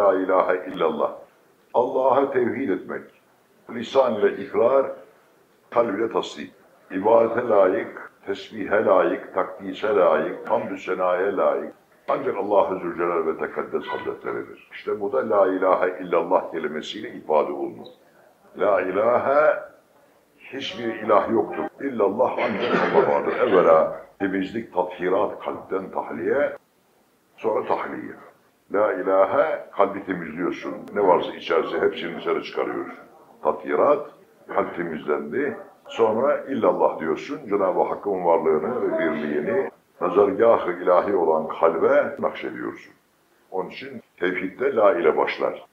La ilahe illallah. Allah'a tevhid etmek. Lisan ile ikrar, kalb ile tasdik. İbadete layık, tesbihe layık, takdise layık, hamdü senaya layık. Ancak Allah-u Zülcelal ve Tekaddes Hazretleri'dir. İşte bu da La ilahe illallah kelimesiyle ifade olunur. La ilahe hiçbir ilah yoktur. İllallah ancak Allah vardır. Evvela temizlik, tathirat, kalpten tahliye, sonra tahliye. La ilahe, kalbi temizliyorsun. Ne varsa içerisi hepsini dışarı çıkarıyorsun. Tathirat, kalp temizlendi. Sonra illallah diyorsun. Cenab-ı Hakk'ın varlığını ve birliğini nazargah-ı ilahi olan kalbe nakşediyorsun. Onun için tevhidde la ile başlar.